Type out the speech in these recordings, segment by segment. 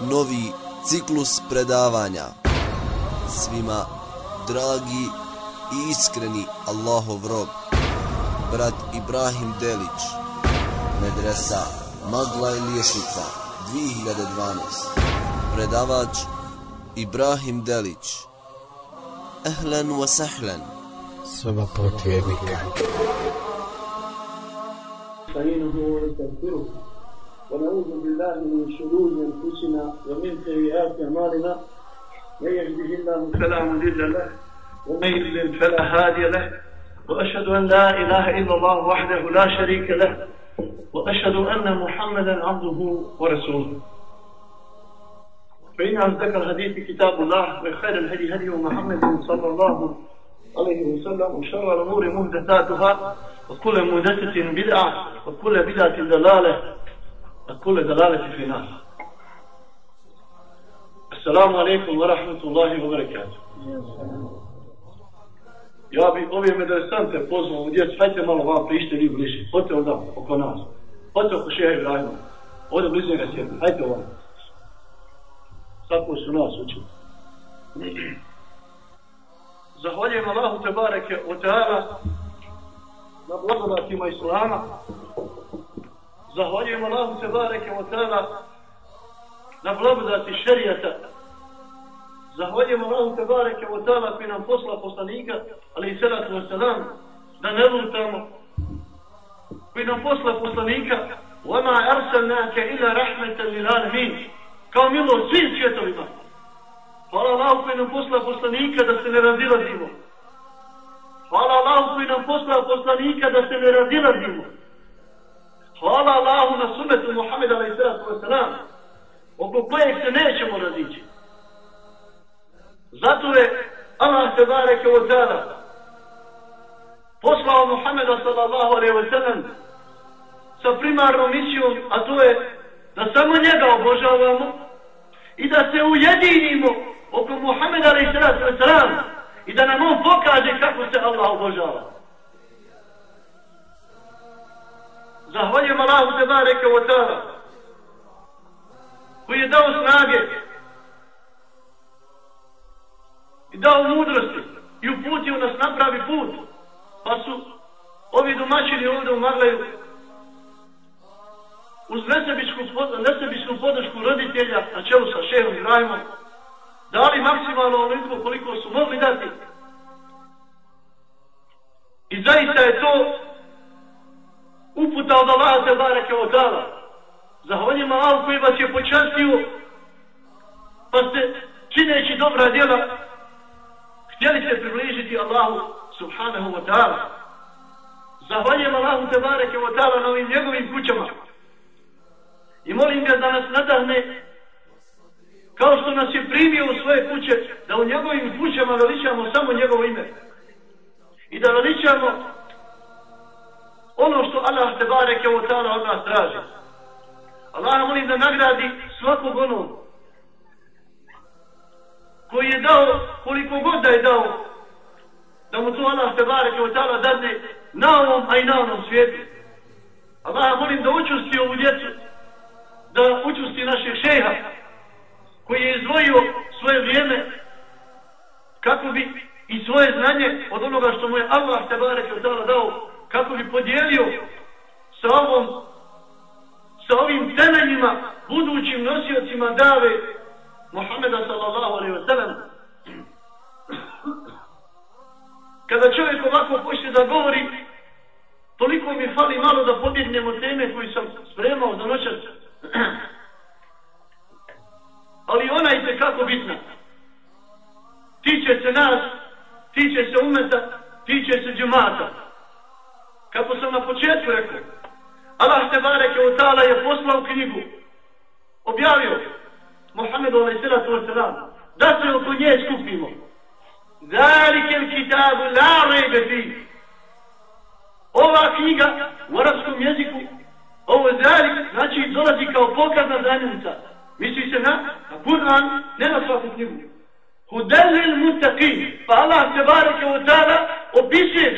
novi ciklus predavanja. Svima, dragi i iskreni Allahov rob, brat Ibrahim Delić, medresa Magla i Liješnica, 2012. Predavač Ibrahim Delić. Ehlen wa sahlen. Sva potvjernika. Sajinu huvu ونعوذ بالله من شرور أنفسنا ومن سيئات أعمالنا. من يهده الله فلا مضل له ومن يضلل فلا هادي له. وأشهد أن لا إله إلا الله وحده لا شريك له. وأشهد أن محمدا عبده ورسوله. فإن أصدق الحديث كتاب الله وخير الهدي هدي محمد صلى الله عليه وسلم وشر الأمور محدثاتها وكل محدثة بدعة وكل بدعة دلالة أكل دلالة finar. Assalamu alaikum wa rahmatullahi wa barakatuh. Ja bi ove medresante pozvao u djecu, hajte malo vam prište vi bliži, hodite onda oko nas, hodite oko šeha Ibrahima, ovdje blizu njega sjedni, hajte ovam. Tako su nas učili. Zahvaljujem Allahu Tebareke od Teara na blagodatima Islama, Zahvaljujem Allahu se bareke o tada na blagodati šerijata. Zahvaljujem Allahu te bareke o tada koji nam posla poslanika, ali i salatu wasalam, da ne lutamo. Koji nam posla poslanika, وَمَا أَرْسَلْنَاكَ إِلَا رَحْمَةً لِلْعَالَمِينَ Kao milo svim svjetovima. Hvala Allahu koji nam posla poslanika da se ne razilazimo. Hvala Allahu koji nam poslao poslanika da se ne razilazimo. Na sunnetu Muhammeda alaih sallatu wasalam, oko kojeg se nećemo razići. Zato je Allah te bareke od tada poslao Muhammeda sallallahu alaihi wa sallam sa primarnom misijom, a to je da samo njega obožavamo i da se ujedinimo oko Muhammeda alaih sallatu wasalam i da nam on pokaže kako se Allah obožava. Zahvaljujem Allahu te bareke o tada koji je dao snage i dao mudrosti i uputio nas napravi put pa su ovi domaćini ovdje u Magleju uz nesebičku, nesebičku podršku roditelja na čelu sa šehom Ibrahimom dali maksimalno onoliko koliko su mogli dati. I zaista je to uputa od Allaha te barake od dala. Zahvaljujem Allah koji vas je počastio, pa ste čineći dobra djela, htjeli se približiti Allahu subhanahu wa ta'ala. Zahvaljujem Allahu te barake od dala na ovim njegovim kućama. I molim ga da nas nadahne kao što nas je primio u svoje kuće, da u njegovim kućama veličamo samo njegovo ime. I da veličamo ono što Allah te bareke o ta'ala od nas traži. Allah molim da nagradi svakog onog koji je dao koliko god da je dao da mu to Allah te bareke o ta'ala dadne na ovom, a i na onom svijetu. Allah molim da učusti ovu djecu, da učusti našeg šeha, koji je izdvojio svoje vrijeme kako bi i svoje znanje od onoga što mu je Allah te bareke od dala dao kako bi podijelio sa ovom sa ovim temeljima budućim nosiocima dave Muhammeda sallallahu alaihi wa sallam kada čovjek ovako počne da govori toliko mi fali malo da pobjednemo teme koju sam spremao za noćas ali ona je kako bitna. Tiče se nas, tiče se umeta, tiče se džemata. Kako sam na početku rekao, Allah te bareke u ta'ala je poslao knjigu, objavio Muhammedu alaih sallatu wa sallam, da se oko nje skupimo. Zalike il kitabu la rejbe fi. Ova knjiga u arabskom jeziku, ovo zalik, znači dolazi kao pokazna zanjenica. Misli se na, na Kur'an, ne na svaku knjigu. Hudelil mutaqin. Pa Allah te bareke u ta'ala opisuje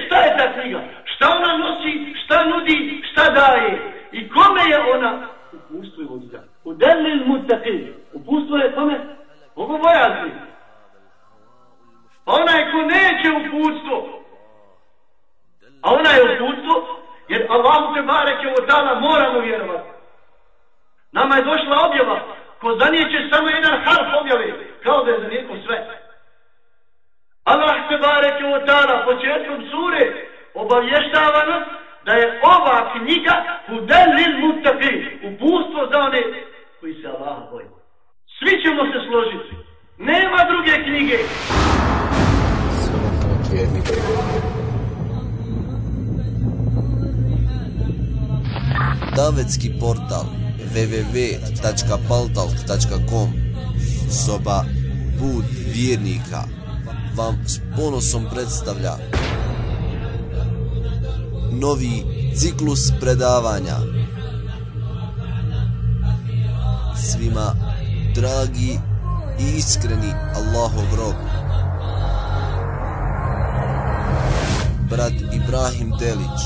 uputstvo, a ona je uputstvo, jer Allahu te bareke u dana moramo vjerovati. Nama je došla objava, ko zanijeće samo jedan harf objave, kao da je zanijeko sve. Allah te bareke u dana početkom sure obavještava nas da je ova knjiga Hudelil Muttaqin, uputstvo za one koji se Allah boje. Svi ćemo se složiti. Nema druge knjige. Davetski portal www.paltalk.com Soba Put vjernika vam s ponosom predstavlja novi ciklus predavanja. Svima dragi i iskreni Allahov rob. Brat Ibrahim Delić.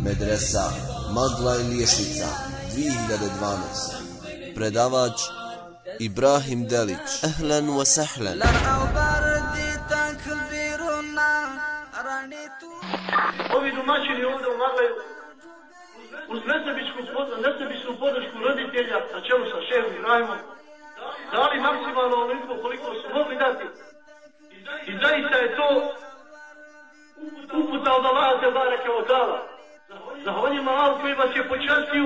Medresa Magla i Liješnica 2012. Predavač Ibrahim Delić. Ahlan wa sahlan. Ovi domaćini ovdje u Maglaju uz nesebičku, nesebičnu podršku roditelja na čelu sa šehom Ibrahimom dali maksimalno onoliko koliko su mogli dati. I zaista je to uputa od Allaha te bareke od dala. Zahvaljujem Allahu koji vas je počastio.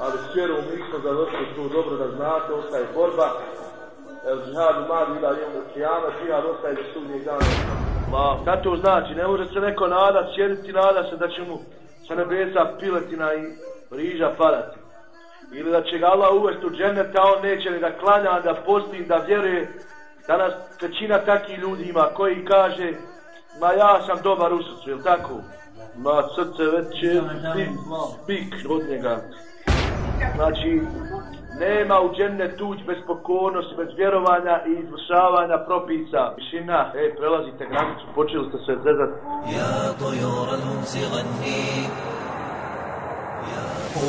Ali s vjerom mi smo završili tu dobro da znate, ostaje borba. El džihad u mali ila jemu kijama, džihad ostaje do sudnjeg dana. Ma, šta to znači? Ne može se neko nadat, sjediti nada se da će mu sa nebesa piletina i riža padati. Ili da će ga Allah uvesti u džennet, a on neće da klanja, da posti, da vjeruje. Danas većina takih ljudi ima koji kaže ma ja sam dobar u srcu, jel tako? Ma srce već je spik od njega. Znači, nema u dženne tuđ bez pokornosti, bez vjerovanja i izvršavanja propisa. Mišina, ej, prelazite granicu, počeli ste se zezati. Ja, tojora, nunci,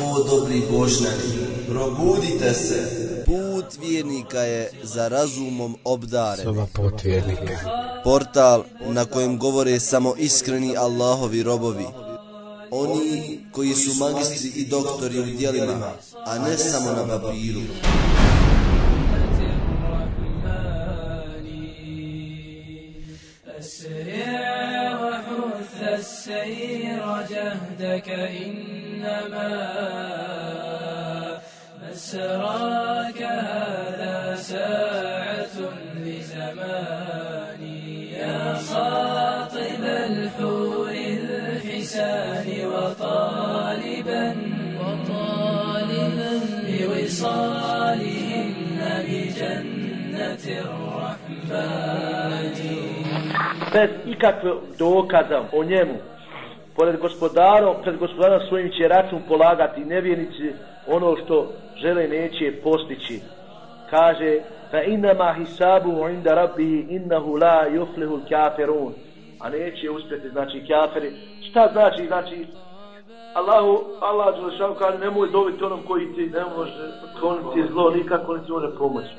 O dobri božnjani, probudite se. Put vjernika je za razumom obdaren. Soba put vjernika. Portal na kojem govore samo iskreni Allahovi robovi. Oni koji su magistri i doktori u dijelima, a ne samo na papiru. السير جهدك إنما مسراك هذا ساعة لزمان يا خاطب الحور الحسان وطالبا وطالبا بوصالهن بجنة الرحمن bez ikakve dokaza o. Pored gospodarom, pred gospodarom svojim će račun polagati nevjernici ono što žele neće postići. Kaže, fa inama hisabu inda rabbi innahu la yuflihu kafirun. A neće uspjeti, znači kafiri. Šta znači, znači, Allahu, Allah Đelešanu kaže, nemoj dobiti onom koji ti ne može kloniti zlo, nikako ne ti može pomoći.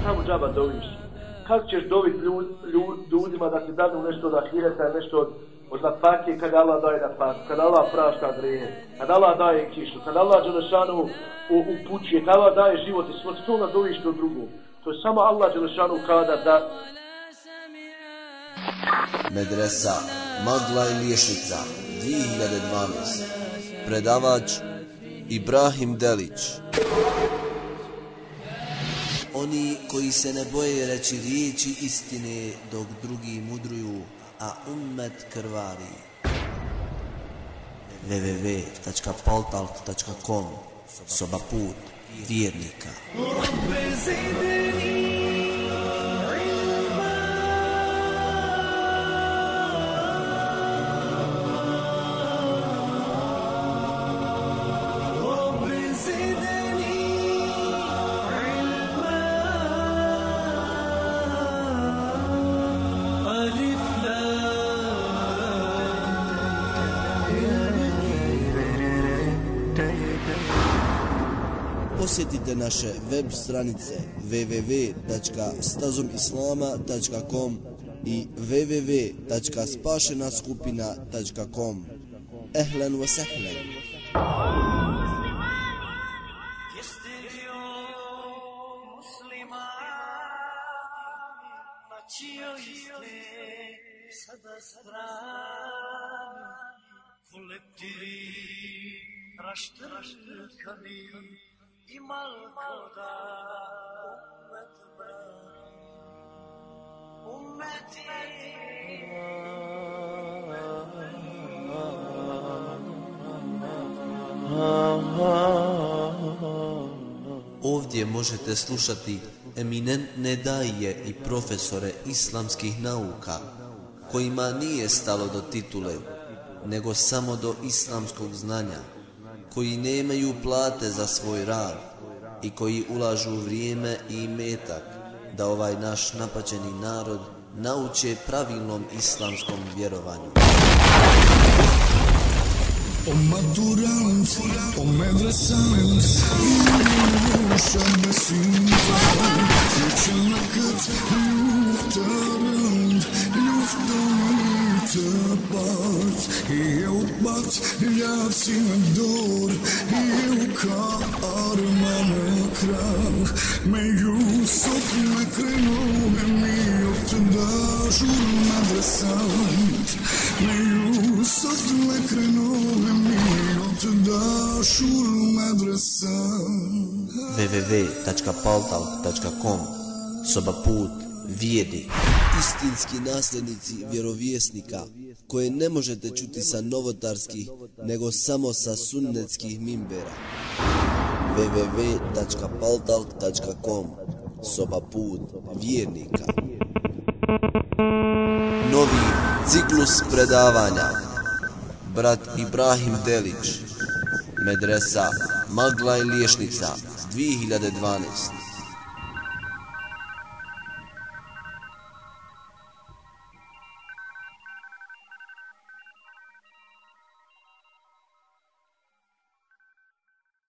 Šta mu džaba dobiš? Kako ćeš dobiti ljud, ljud, ljudima da ti dadu nešto od ahireta, nešto od, od zapake kad Allah daje da pak, kad Allah prašta grehe, kad Allah daje kišu, kad Allah Đelešanu upućuje, kad Allah daje život i smrt, to na doviš do drugog. To je samo Allah Đelešanu kada da... Medresa Magla i Liješnica 2012 Predavač Ibrahim Delić Oni koji se ne boje reći riječi istine dok drugi mudruju, a ummet krvari. www.paltalk.com Soba put vjernika. Rabbi zidni posjetite naše web stranice www.stazumislama.com i www.spašenaskupina.com Ehlen wa sahlen. sada strani Kolektiri raštrkani imal malo da umet brani Ovdje možete slušati eminentne daje i profesore islamskih nauka kojima nije stalo do titule, nego samo do islamskog znanja, koji nemaju plate za svoj rad i koji ulažu vrijeme i metak da ovaj naš napaćeni narod nauče pravilnom islamskom vjerovanju. O maturant, o medresant, i život Ja ti na dor i u kar mene krah Među sopne krenove mi od da žur na dresant Među sopne mi od da žur na www.paltal.com Soba put vijedi. Istinski naslednici vjerovjesnika Vjerovjesnika koje ne možete čuti sa novotarskih nego samo sa sunnetskih mimbera. www.paltalk.com Soba put vjernika. Novi ciklus predavanja. Brat Ibrahim Delić, medresa Magla i Liješnica 2012.